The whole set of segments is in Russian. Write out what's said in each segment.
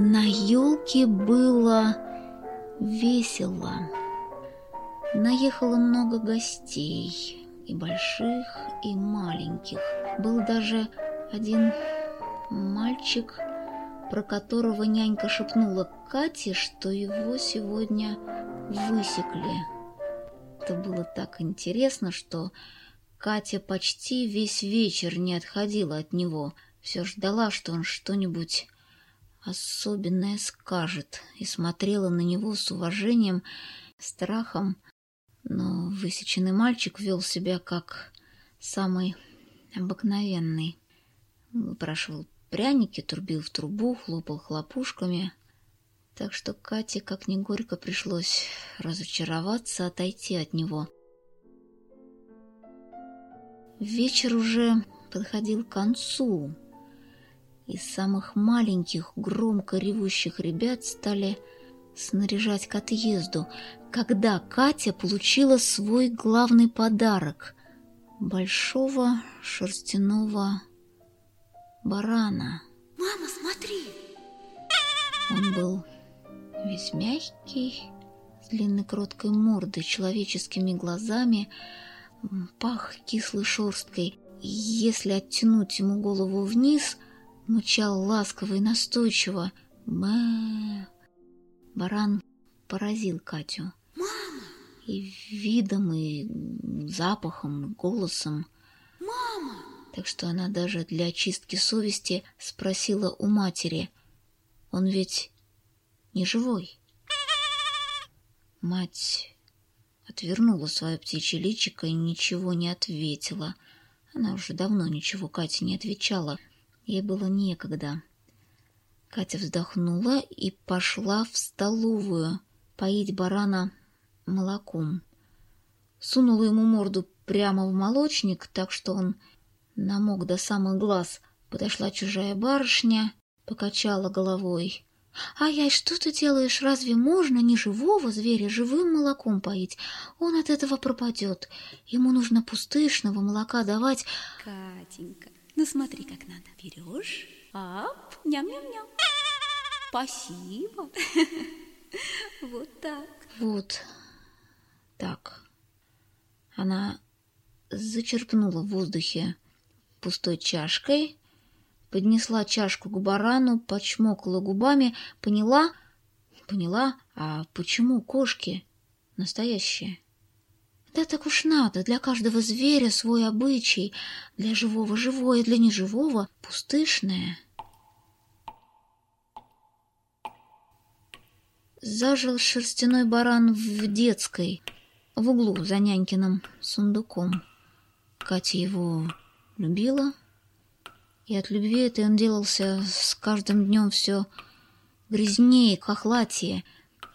На елке было весело. Наехало много гостей, и больших, и маленьких. Был даже один мальчик, про которого нянька шепнула Кате, что его сегодня высекли. Это было так интересно, что Катя почти весь вечер не отходила от него, все ждала, что он что-нибудь особенное скажет, и смотрела на него с уважением, страхом, но высеченный мальчик вел себя как самый обыкновенный. Выпрашивал пряники, трубил в трубу, хлопал хлопушками. Так что Кате, как ни горько, пришлось разочароваться, отойти от него. Вечер уже подходил к концу. Из самых маленьких, громко ревущих ребят стали снаряжать к отъезду, когда Катя получила свой главный подарок — большого шерстяного барана. Мама, смотри! Он был весь мягкий, с длинной кроткой мордой, человеческими глазами, пах кислой шерсткой. И если оттянуть ему голову вниз — мычал ласково и настойчиво. Мэ. Баран поразил Катю. Мама! И видом, и запахом, и голосом. Мама! Так что она даже для очистки совести спросила у матери. Он ведь не живой. Мать отвернула свое птичье личико и ничего не ответила. Она уже давно ничего Кате не отвечала. Ей было некогда. Катя вздохнула и пошла в столовую поить барана молоком. Сунула ему морду прямо в молочник, так что он намок до самых глаз. Подошла чужая барышня, покачала головой. «Ай-яй, что ты делаешь? Разве можно не живого зверя живым молоком поить? Он от этого пропадет. Ему нужно пустышного молока давать...» Катенька, ну смотри, как надо. Берешь, ап, ням-ням-ням. Спасибо. Вот так. Вот так. Она зачерпнула в воздухе пустой чашкой, поднесла чашку к барану, почмокала губами, поняла, поняла, а почему кошки настоящие? Да так уж надо, для каждого зверя свой обычай, для живого живое, для неживого пустышное. Зажил шерстяной баран в детской, в углу за нянькиным сундуком. Катя его любила, и от любви этой он делался с каждым днем все грязнее, хохлатее,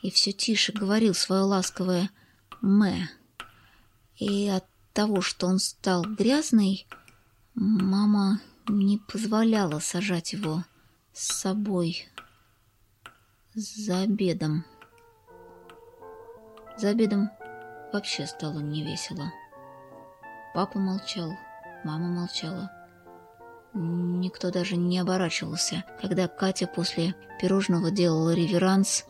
и все тише говорил свое ласковое «мэ». И от того, что он стал грязный, мама не позволяла сажать его с собой за обедом. За обедом вообще стало невесело. Папа молчал, мама молчала. Никто даже не оборачивался, когда Катя после пирожного делала реверанс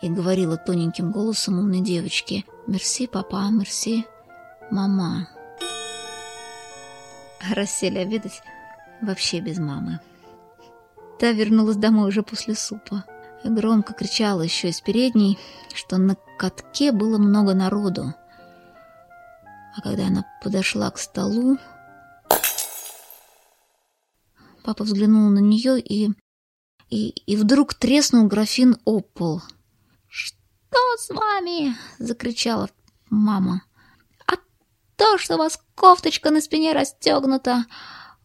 и говорила тоненьким голосом умной девочки «Мерси, папа, мерси». Мама. Рассели обедать вообще без мамы. Та вернулась домой уже после супа. И громко кричала еще из передней, что на катке было много народу. А когда она подошла к столу, папа взглянул на нее и, и, и вдруг треснул графин об пол. «Что с вами?» — закричала мама то, что у вас кофточка на спине расстегнута!»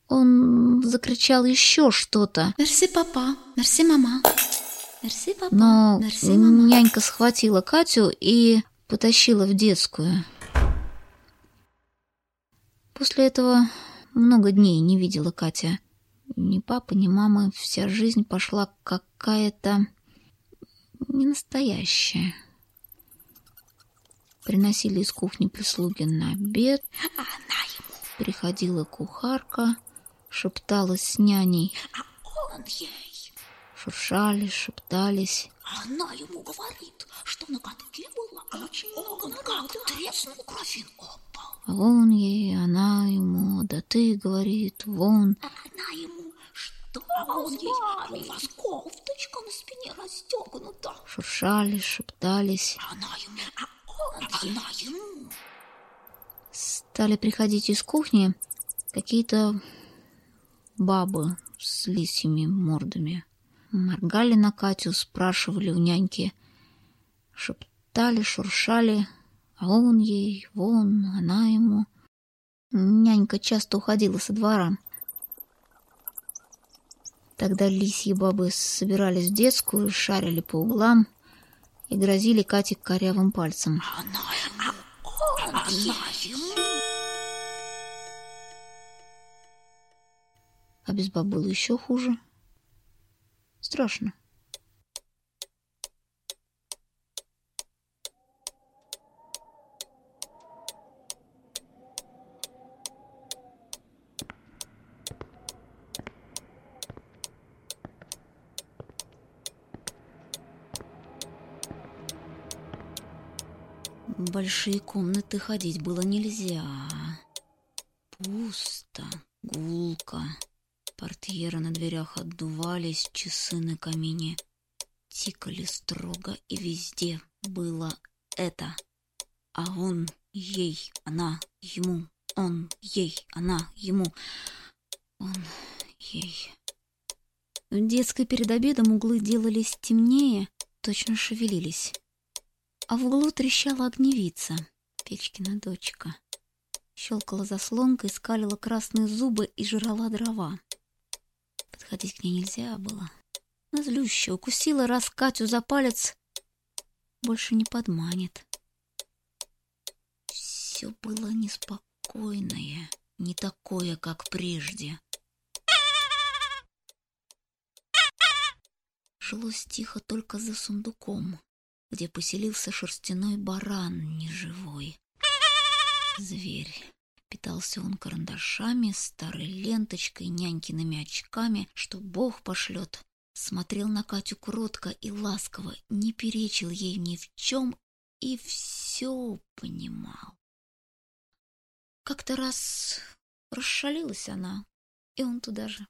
Он закричал еще что-то. «Мерси, папа! Мерси, мама!» «Мерси, папа! Но Мерси, мама!» нянька схватила Катю и потащила в детскую. После этого Много дней не видела Катя. Ни папы, ни мамы. Вся жизнь пошла какая-то ненастоящая. Приносили из кухни прислуги на обед. А она ему, Приходила кухарка, шепталась с няней. а он ей. Шуршали, шептались. А она ему говорит, что на катке было очень много народу. Как треснул графин опал. А он ей, она ему, да ты, говорит, вон. А она ему, что а он ей, а у вас кофточка на спине расстегнута. Шуршали, шептались. А она ему, а он она ему. Стали приходить из кухни какие-то бабы с лисьими мордами. Моргали на Катю, спрашивали у няньки. Шептали, шуршали, а он ей, вон, она ему. Нянька часто уходила со двора. Тогда лисьи бабы собирались в детскую, шарили по углам и грозили Кате корявым пальцем. А без баб было еще хуже. Страшно. Большие комнаты ходить было нельзя. Пусто, гулко. Портьеры на дверях отдувались, часы на камине тикали строго, и везде было это. А он ей, она ему, он ей, она ему, он ей. В детской перед обедом углы делались темнее, точно шевелились. А в углу трещала огневица, Печкина дочка. Щелкала заслонкой, скалила красные зубы и жрала дрова. Подходить к ней нельзя было. Она злющая, укусила раз Катю за палец, больше не подманит. Все было неспокойное, не такое, как прежде. Жилось тихо только за сундуком, где поселился шерстяной баран неживой. Зверь. Питался он карандашами, старой ленточкой, нянькиными очками, что Бог пошлет. Смотрел на Катю кротко и ласково, не перечил ей ни в чем и все понимал. Как-то раз расшалилась она, и он туда же.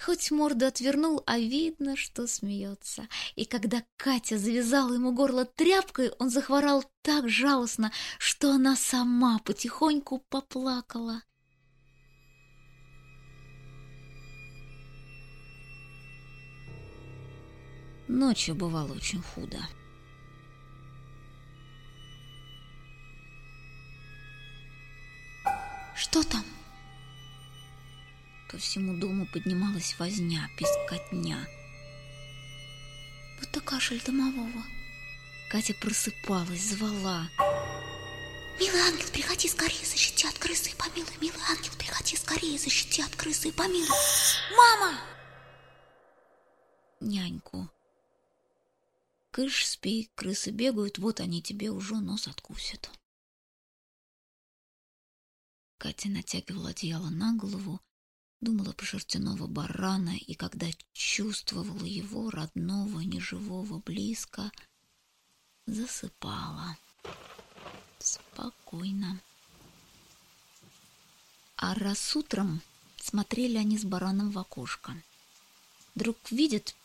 Хоть морду отвернул, а видно, что смеется. И когда Катя завязала ему горло тряпкой, он захворал так жалостно, что она сама потихоньку поплакала. Ночью бывало очень худо. Что там? По всему дому поднималась возня, пескотня. Будто кашель домового. Катя просыпалась, звала. Милый ангел, приходи скорее, защити от крысы и помилуй. Милый ангел, приходи скорее, защити от крысы и помилуй. Мама! Няньку. Кыш, спи, крысы бегают, вот они тебе уже нос откусят. Катя натягивала одеяло на голову, думала про шерстяного барана, и когда чувствовала его, родного, неживого, близко, засыпала. Спокойно. А раз утром смотрели они с бараном в окошко. Вдруг видят,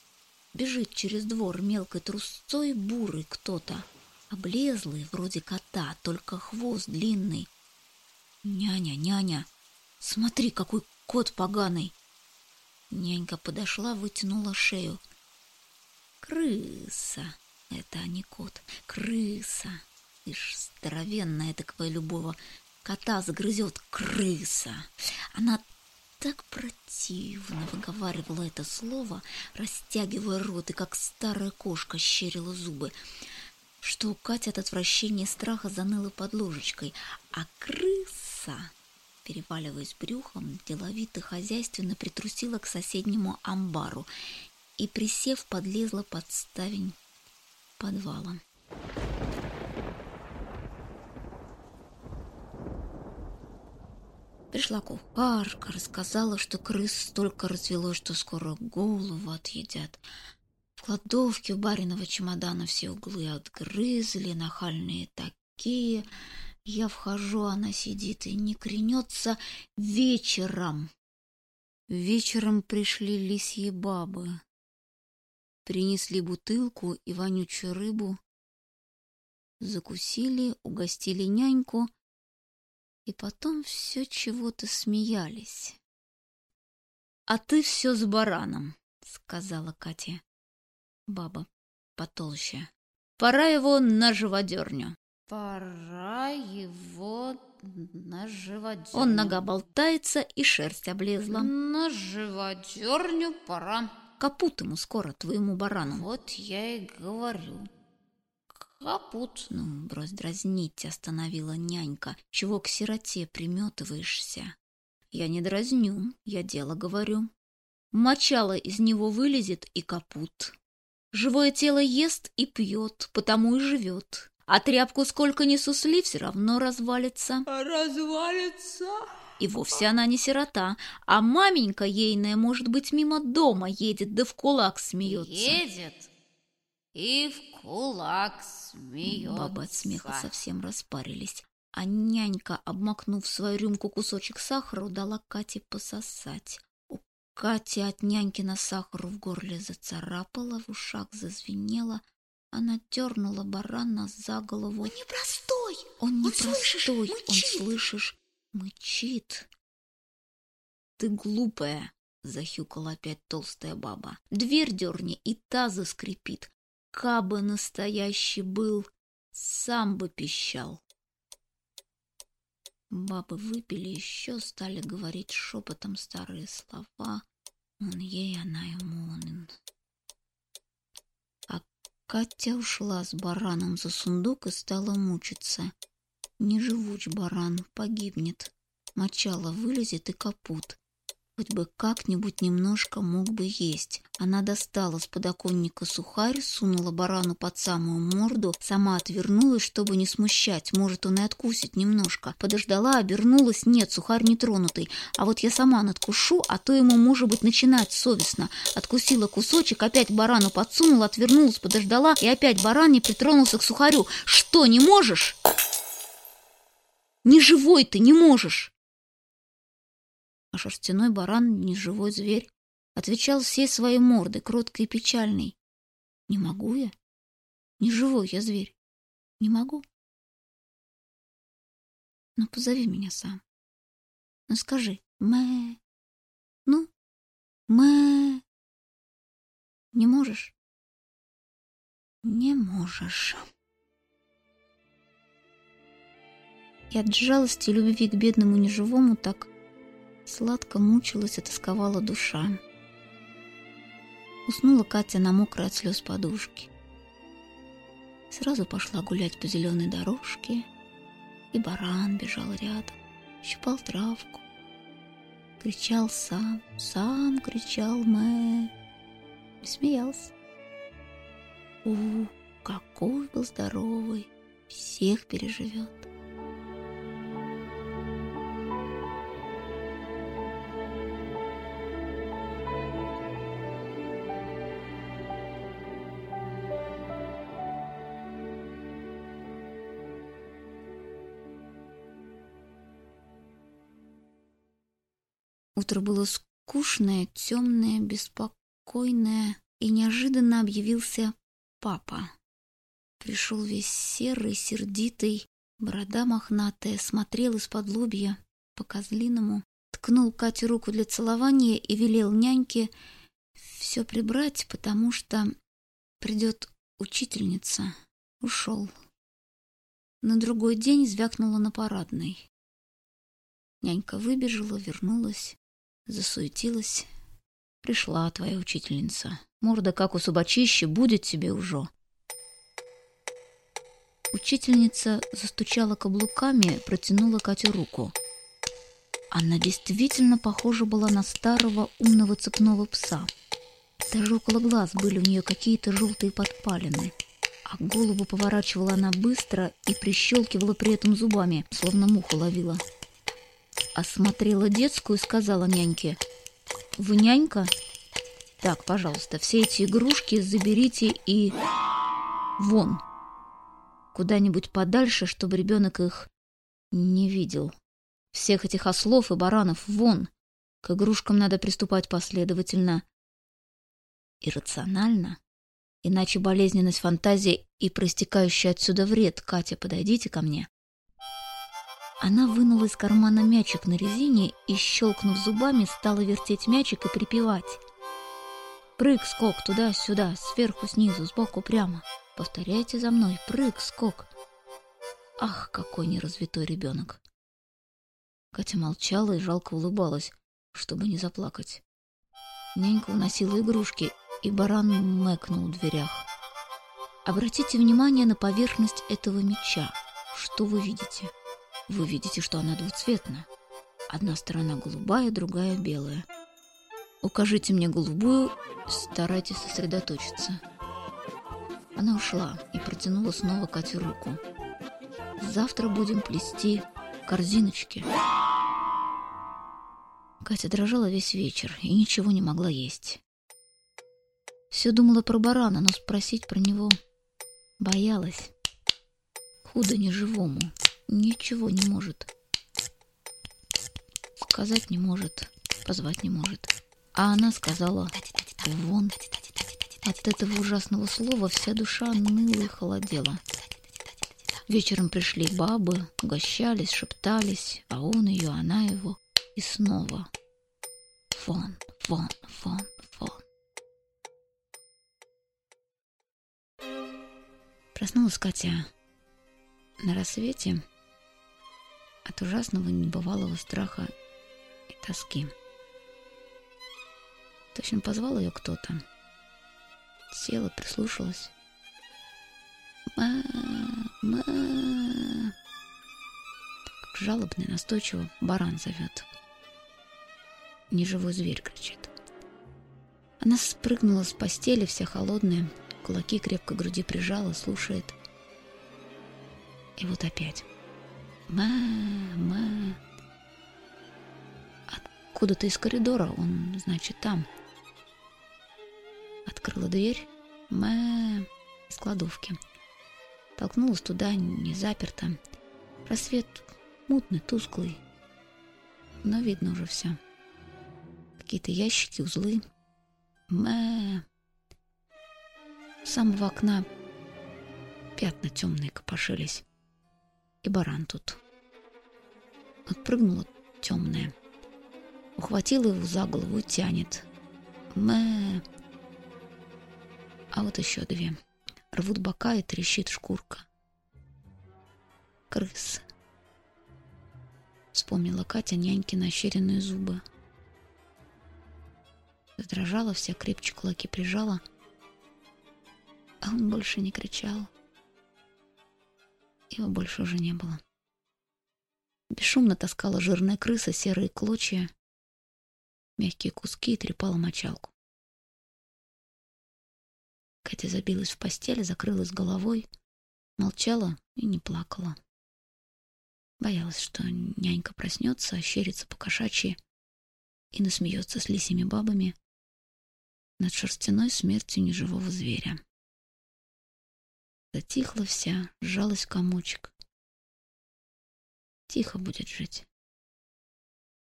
бежит через двор мелкой трусцой бурый кто-то, облезлый, вроде кота, только хвост длинный. «Няня, няня, смотри, какой кот поганый!» Нянька подошла, вытянула шею. «Крыса! Это а не кот, крыса! Ишь, здоровенная такая любого кота загрызет крыса! Она так противно выговаривала это слово, растягивая рот и как старая кошка щерила зубы, что у Кати от отвращения страха заныла под ложечкой, а крыса переваливаясь брюхом, деловито хозяйственно притрусила к соседнему амбару и, присев, подлезла под ставень подвала. Пришла кухарка, рассказала, что крыс столько развелось, что скоро голову отъедят. В кладовке у бариного чемодана все углы отгрызли, нахальные такие. Я вхожу, она сидит и не кренется вечером. Вечером пришли лисьи бабы. Принесли бутылку и вонючую рыбу. Закусили, угостили няньку — и потом все чего-то смеялись. «А ты все с бараном», — сказала Катя. Баба потолще. «Пора его на живодерню». «Пора его на живодерню». Он нога болтается, и шерсть облезла. «На живодерню пора». Капут ему скоро, твоему барану. Вот я и говорю. Капут. Ну, брось дразнить, остановила нянька. Чего к сироте приметываешься? Я не дразню, я дело говорю. Мочало из него вылезет и капут. Живое тело ест и пьет, потому и живет. А тряпку сколько ни сусли, все равно развалится. Развалится? И вовсе она не сирота, а маменька ейная, может быть, мимо дома едет, да в кулак смеется. Едет и в кулак смеется. Бабы от смеха совсем распарились. А нянька, обмакнув в свою рюмку кусочек сахара, дала Кате пососать. У Кати от няньки на сахару в горле зацарапала, в ушах зазвенела. Она дернула барана за голову. Он непростой! Он непростой, он, он, слышишь, мычит. Ты глупая, захюкала опять толстая баба. Дверь дерни, и та заскрипит. Кабы настоящий был, сам бы пищал. Бабы выпили еще, стали говорить шепотом старые слова. Он ей, она ему, он. Катя ушла с бараном за сундук и стала мучиться. Не живуч баран, погибнет. Мочало вылезет и капут. Хоть бы как-нибудь немножко мог бы есть. Она достала с подоконника сухарь, сунула барану под самую морду, сама отвернулась, чтобы не смущать. Может, он и откусит немножко. Подождала, обернулась. Нет, сухарь не тронутый. А вот я сама надкушу, а то ему, может быть, начинать совестно. Откусила кусочек, опять барану подсунула, отвернулась, подождала, и опять баран не притронулся к сухарю. Что, не можешь? Не живой ты, не можешь а шерстяной баран, неживой зверь, отвечал всей своей мордой, кроткой и печальной. «Не могу я? Не живой я зверь. Не могу. Ну, позови меня сам. Ну, скажи, мэ. Ну, мэ. Не можешь? Не можешь». И от жалости и любви к бедному неживому так Сладко мучилась и тосковала душа. Уснула Катя на мокрой от слез подушке. Сразу пошла гулять по зеленой дорожке, и баран бежал рядом, щипал травку. Кричал сам, сам кричал мэ, и смеялся. У, какой был здоровый, всех переживет. Утро было скучное, темное, беспокойное, и неожиданно объявился папа. Пришел весь серый, сердитый, борода мохнатая, смотрел из-под лобья по-козлиному, ткнул Кате руку для целования и велел няньке все прибрать, потому что придет учительница. Ушел. На другой день звякнула на парадной. Нянька выбежала, вернулась засуетилась. Пришла твоя учительница. Морда, как у собачища, будет тебе уже. Учительница застучала каблуками, протянула Кате руку. Она действительно похожа была на старого умного цепного пса. Даже около глаз были у нее какие-то желтые подпалины. А голову поворачивала она быстро и прищелкивала при этом зубами, словно муху ловила. Осмотрела детскую и сказала няньке, «Вы нянька? Так, пожалуйста, все эти игрушки заберите и... вон!» Куда-нибудь подальше, чтобы ребенок их не видел. Всех этих ослов и баранов вон. К игрушкам надо приступать последовательно и рационально. Иначе болезненность фантазии и проистекающий отсюда вред. Катя, подойдите ко мне. Она вынула из кармана мячик на резине и, щелкнув зубами, стала вертеть мячик и припевать. Прыг, скок, туда-сюда, сверху, снизу, сбоку, прямо. Повторяйте за мной. Прыг, скок. Ах, какой неразвитой ребенок. Катя молчала и жалко улыбалась, чтобы не заплакать. Нянька уносила игрушки, и баран мэкнул в дверях. Обратите внимание на поверхность этого меча. Что вы видите? Вы видите, что она двуцветна. Одна сторона голубая, другая белая. Укажите мне голубую, старайтесь сосредоточиться. Она ушла и протянула снова Кате руку. Завтра будем плести корзиночки. Катя дрожала весь вечер и ничего не могла есть. Все думала про барана, но спросить про него боялась. Худо неживому, ничего не может. Сказать не может, позвать не может. А она сказала «вон». От этого ужасного слова вся душа ныла и холодела. Вечером пришли бабы, угощались, шептались, а он ее, она его. И снова вон, вон, вон, вон. Проснулась Катя на рассвете от ужасного небывалого страха и тоски. Точно позвал ее кто-то. Села, прислушалась. Ма, ма. Как жалобно настойчиво баран зовет. Неживой зверь кричит. Она спрыгнула с постели, вся холодная, кулаки крепко к груди прижала, слушает. И вот опять. Ма, ма. Откуда-то из коридора, он, значит, там. Открыла дверь. Ма, из кладовки. Толкнулась туда, не заперта. Рассвет мутный, тусклый. Но видно уже все. Какие-то ящики, узлы. Мэ. С самого окна пятна темные копошились. И баран тут. Отпрыгнула темная. Ухватила его за голову и тянет. Мэ. А вот еще две. Рвут бока и трещит шкурка. Крыс. Вспомнила Катя няньки ощеренные зубы. Задрожала вся, крепче кулаки прижала. А он больше не кричал. Его больше уже не было. Бесшумно таскала жирная крыса серые клочья, мягкие куски и трепала мочалку. Катя забилась в постель, закрылась головой, молчала и не плакала. Боялась, что нянька проснется, ощерится по кошачьи и насмеется с лисими бабами над шерстяной смертью неживого зверя. Затихла вся, сжалась комочек. Тихо будет жить.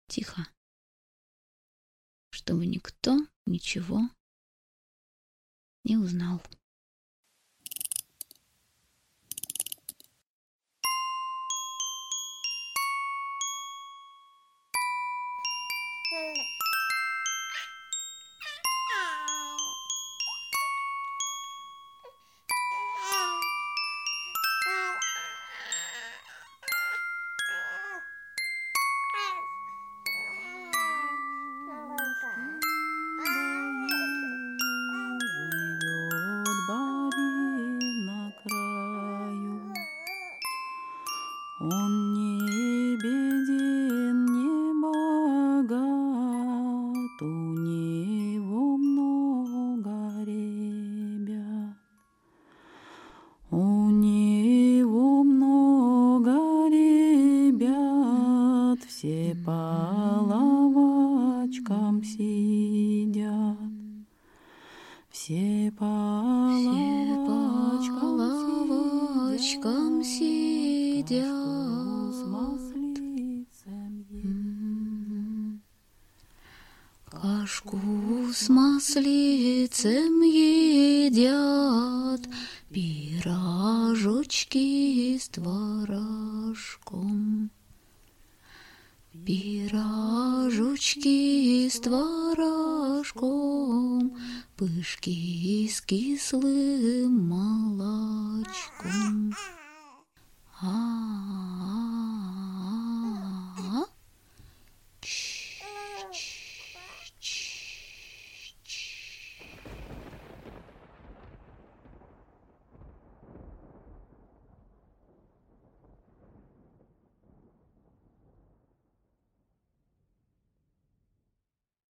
Тихо. Чтобы никто ничего не узнал. on едят пирожочки с творожком. Пирожочки с творожком, пышки с кислым молочком. А-а-а.